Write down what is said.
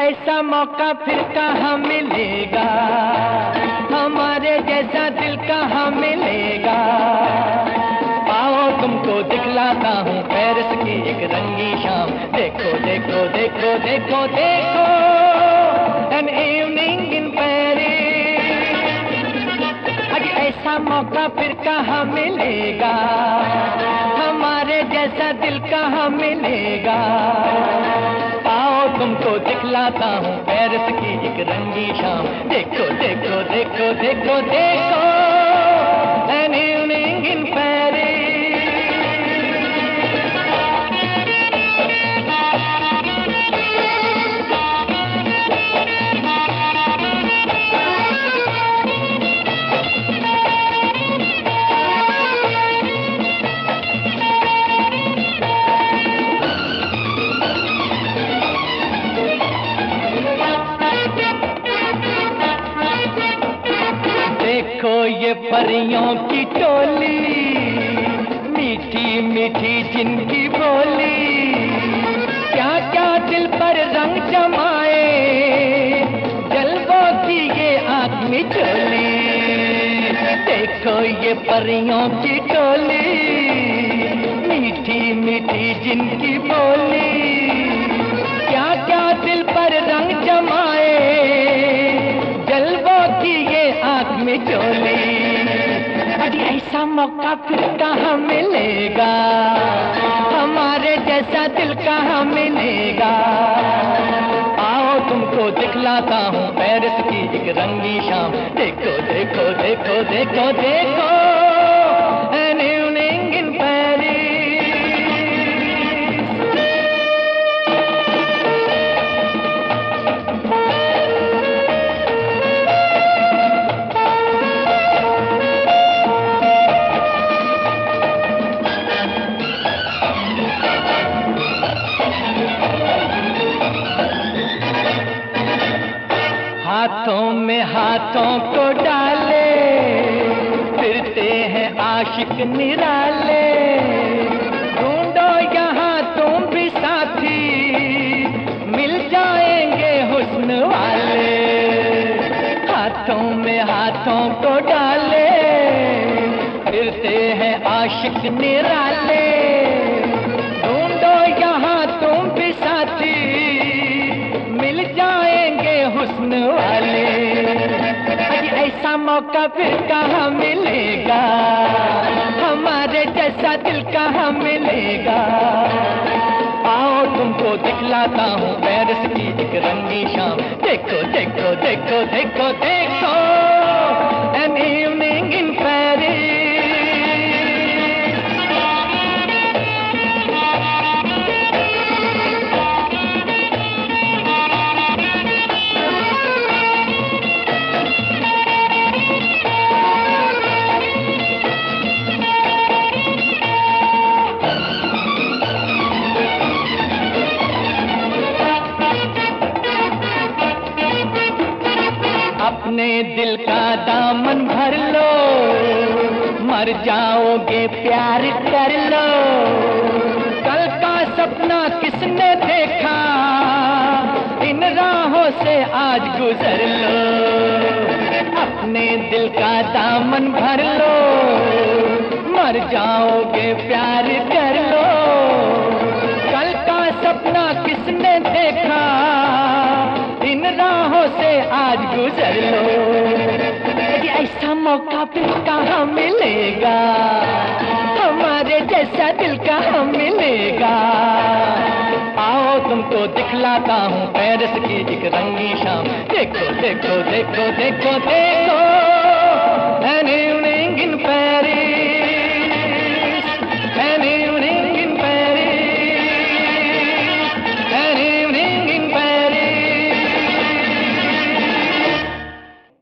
ऐसा मौका फिर कहाँ मिलेगा? हमारे जैसा दिल कहाँ मिलेगा? आओ तुमको दिखलाता हूँ पेरिस की एक रंगी शाम। देखो देखो देखो देखो देखो एन इवनिंग इन पेरिस ऐसा मौका फिर कहाँ मिलेगा? हमारे जैसा दिल कहाँ मिलेगा? दिखलाता हूँ, पेरिस की एक रंगी शाम। देखो देखो देखो देखो देखो। एन इवनिंग इन पेरिस परियों की टोली, मीठी मीठी जिनकी बोली। क्या क्या दिल पर रंग जमाए, जलवों की ये आदमी मिचोली देखो ये परियों की टोली, मीठी मीठी जिनकी बोली। क्या क्या दिल पर रंग जमाए, जलवों की ये आदमी चोली ऐसा मौका फिर कहाँ मिलेगा। हमारे जैसा दिल कहाँ मिलेगा। आओ तुमको दिखलाता हूँ, पेरिस की एक रंगी शाम। देखो देखो देखो देखो देखो। An हाथों में हाथों को डाले, फिरते हैं आशिक निराले। ढूंढो यहाँ तुम भी साथी, मिल जाएँगे हुस्न वाले। हाथों में हाथों को डाले, फिरते हैं आशिक निराले। हुस्न वाले। ऐसा मौका फिर कहाँ मिलेगा? हमारे जैसा दिल कहाँ मिलेगा? आओ तुमको दिखलाता हूँ पेरिस की एक रंगी शाम। देखो देखो देखो देखो देखो। एन अपने दिल का दामन भर लो। मर जाओगे, प्यार कर लो। कल का सपना किसने देखा? इन राहों से आज गुजर लो। अपने दिल का दामन भर लो। मर जाओगे, प्यार कर लो। कल का सपना किसने देखा? आज गुजर लो। ऐसा मौका फिर कहाँ मिलेगा? हमारे जैसा दिल कहाँ मिलेगा? आओ तुमको दिखलाता हूँ पेरिस की एक रंगी शाम। देखो देखो देखो देखो देखो। evening in Paris.